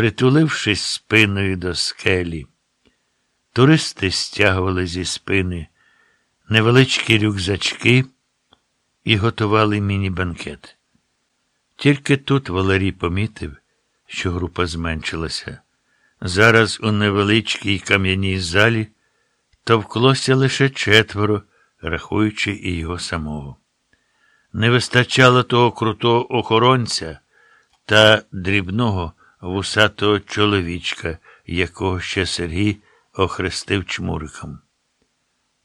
притулившись спиною до скелі. Туристи стягували зі спини невеличкі рюкзачки і готували міні-банкет. Тільки тут Валерій помітив, що група зменшилася. Зараз у невеличкій кам'яній залі товклося лише четверо, рахуючи і його самого. Не вистачало того крутого охоронця та дрібного вусатого чоловічка, якого ще Сергій охрестив чмуриком.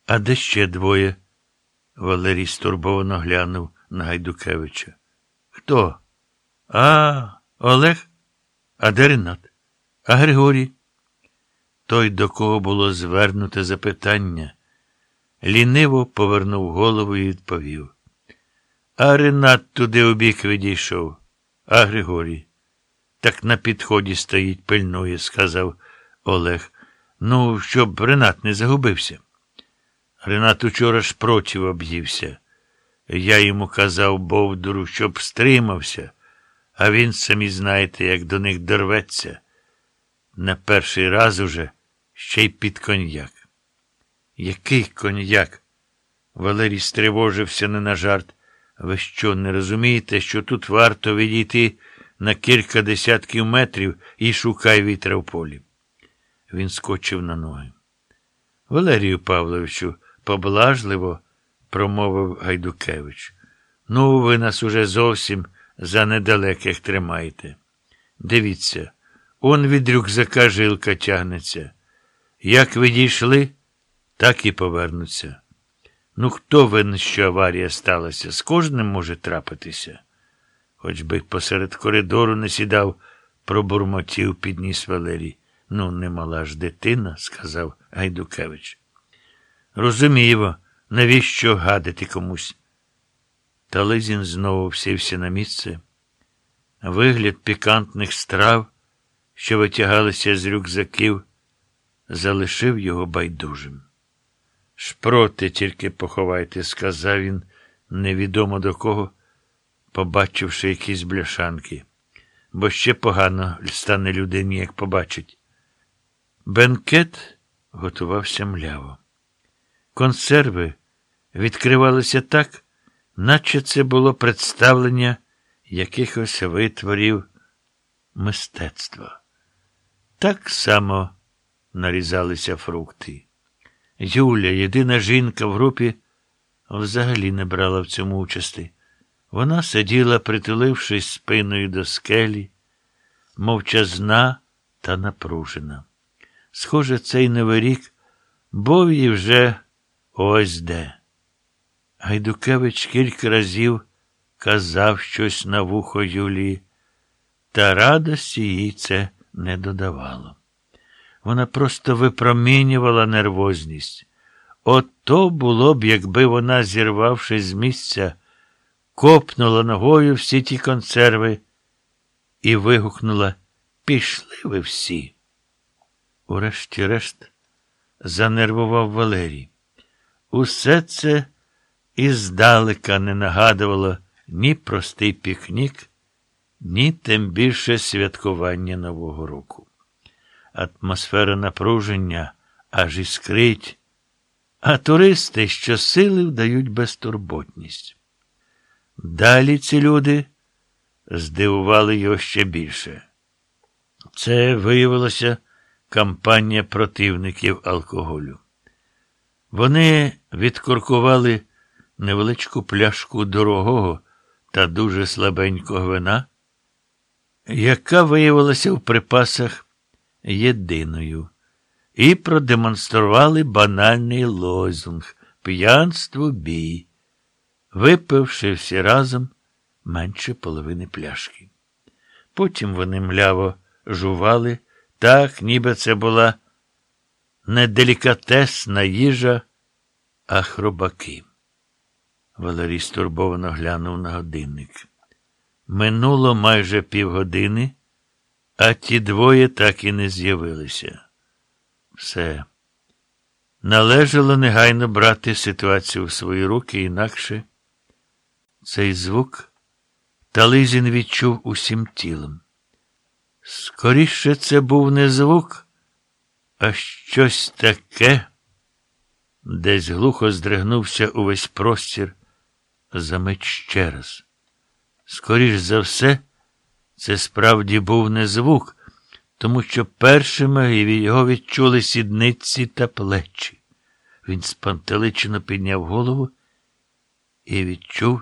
А де ще двоє? Валерій стурбовано глянув на Гайдукевича. Хто? А, Олег? А де Ренат? А Григорій? Той, до кого було звернуте запитання, ліниво повернув голову і відповів. А Ренат туди обік відійшов, а Григорій. Так на підході стоїть, пильнує, сказав Олег. Ну, щоб Ренат не загубився. Ренат учора ж проти об'ївся. Я йому казав Бовдуру, щоб стримався, а він, самі знаєте, як до них дорветься. На перший раз уже ще й під коньяк. Який коньяк? Валерій стривожився не на жарт. Ви що, не розумієте, що тут варто відійти на кілька десятків метрів і шукай вітра в полі? Він скочив на ноги. Валерію Павловичу, поблажливо промовив Гайдукевич. Ну, ви нас уже зовсім за недалеких тримаєте. Дивіться, он від рюкзака жилка тягнеться. Як відійшли, так і повернуться. Ну, хто винен, що аварія сталася? З кожним може трапитися. Хоч би посеред коридору не сідав, пробурмотів, підніс Валерій. Ну, не мала ж дитина, сказав Гайдукевич. Розуміємо. Навіщо гадити комусь? Тализін знову всівся на місце. Вигляд пікантних страв, що витягалися з рюкзаків, залишив його байдужим. Шпроти тільки поховайте, сказав він, невідомо до кого, побачивши якісь бляшанки, бо ще погано стане людині, як побачить. Бенкет готувався мляво. Консерви відкривалися так, наче це було представлення якихось витворів мистецтва. Так само нарізалися фрукти. Юля, єдина жінка в групі, взагалі не брала в цьому участі. Вона сиділа, притулившись спиною до скелі, мовчазна та напружена. Схоже, цей новий рік був їй вже ось де. Гайдукевич кілька разів казав щось на вухо Юлії, та радості їй це не додавало. Вона просто випромінювала нервозність. От то було б, якби вона, зірвавшись з місця, копнула ногою всі ті консерви і вигукнула Пішли ви всі. Урешті-решт, занервував Валерій. Усе це і здалека не нагадувало ні простий пікнік, ні тим більше святкування Нового року. Атмосфера напруження аж іскрить, а туристи щосили вдають безтурботність. Далі ці люди здивували його ще більше. Це виявилося кампанія противників алкоголю. Вони відкоркували невеличку пляшку дорогого та дуже слабенького вина, яка виявилася в припасах єдиною, і продемонстрували банальний лозунг п'янство бій, випивши всі разом менше половини пляшки. Потім вони мляво жували, так, ніби це була не делікатесна їжа, а хробаки. Валерій стурбовано глянув на годинник. Минуло майже півгодини, а ті двоє так і не з'явилися. Все. Належало негайно брати ситуацію в свої руки, інакше цей звук Тализін відчув усім тілом. Скоріше це був не звук, а щось таке. Десь глухо здригнувся увесь простір, замить ще раз. Скоріш за все, це справді був не звук, тому що першими його відчули сідниці та плечі. Він спантеличено підняв голову і відчув,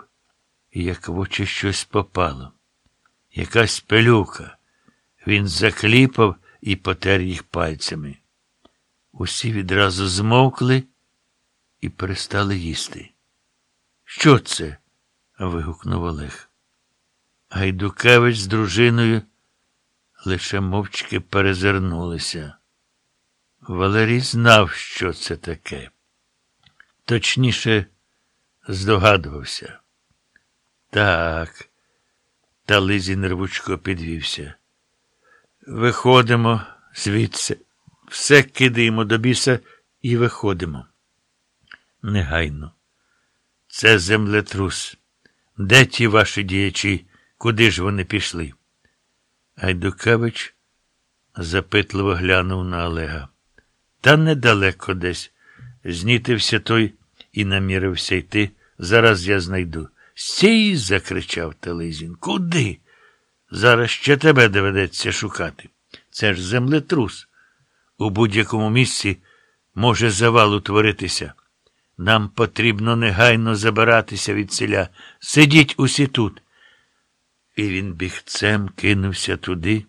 як в очі щось попало. Якась пелюка. Він закліпав і потер їх пальцями. Усі відразу змовкли і перестали їсти. Що це? вигукнув Олег. Гайдукевич з дружиною лише мовчки перезирнулися. Валерій знав, що це таке. Точніше, здогадувався. Так, та Лизі нервучко підвівся. Виходимо звідси, все кидаємо до біса і виходимо. Негайно. Це землетрус. Де ті ваші діячі? Куди ж вони пішли? Гайдукевич запитливо глянув на Олега. Та недалеко десь. Знітився той і намірився йти. Зараз я знайду. Стій. закричав Телизін. Куди? Зараз ще тебе доведеться шукати. Це ж землетрус. У будь-якому місці може завал утворитися. Нам потрібно негайно забиратися від селя. Сидіть усі тут. І він бігцем кинувся туди,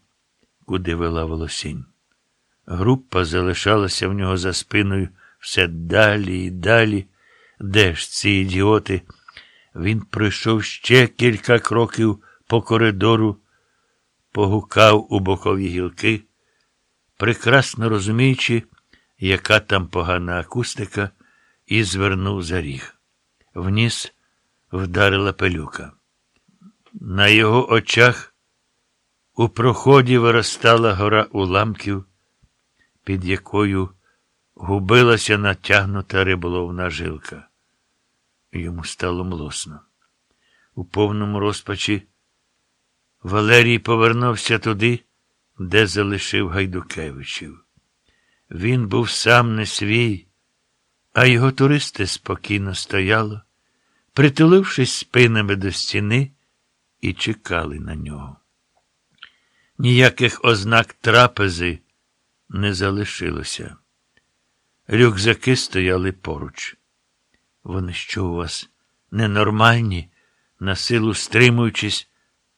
куди вела волосінь. Група залишалася в нього за спиною все далі і далі. Де ж ці ідіоти? Він пройшов ще кілька кроків по коридору, погукав у бокові гілки, прекрасно розуміючи, яка там погана акустика, і звернув за ріг. Вніс вдарила пилюка. На його очах у проході виростала гора уламків, під якою губилася натягнута риболовна жилка. Йому стало млосно. У повному розпачі Валерій повернувся туди, де залишив Гайдукевичів. Він був сам не свій, а його туристи спокійно стояло, притулившись спинами до стіни, і чекали на нього. Ніяких ознак трапези не залишилося. Рюкзаки стояли поруч. Вони що у вас ненормальні, на силу стримуючись,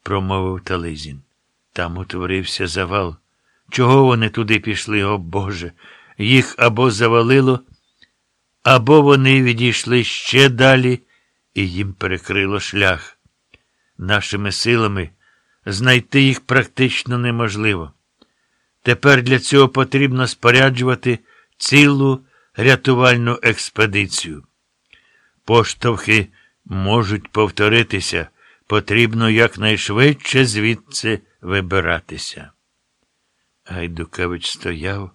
промовив Тализін. Там утворився завал. Чого вони туди пішли, о Боже? Їх або завалило, або вони відійшли ще далі, і їм перекрило шлях. Нашими силами знайти їх практично неможливо. Тепер для цього потрібно споряджувати цілу рятувальну експедицію. Поштовхи можуть повторитися, потрібно якнайшвидше звідси вибиратися. Гайдукевич стояв,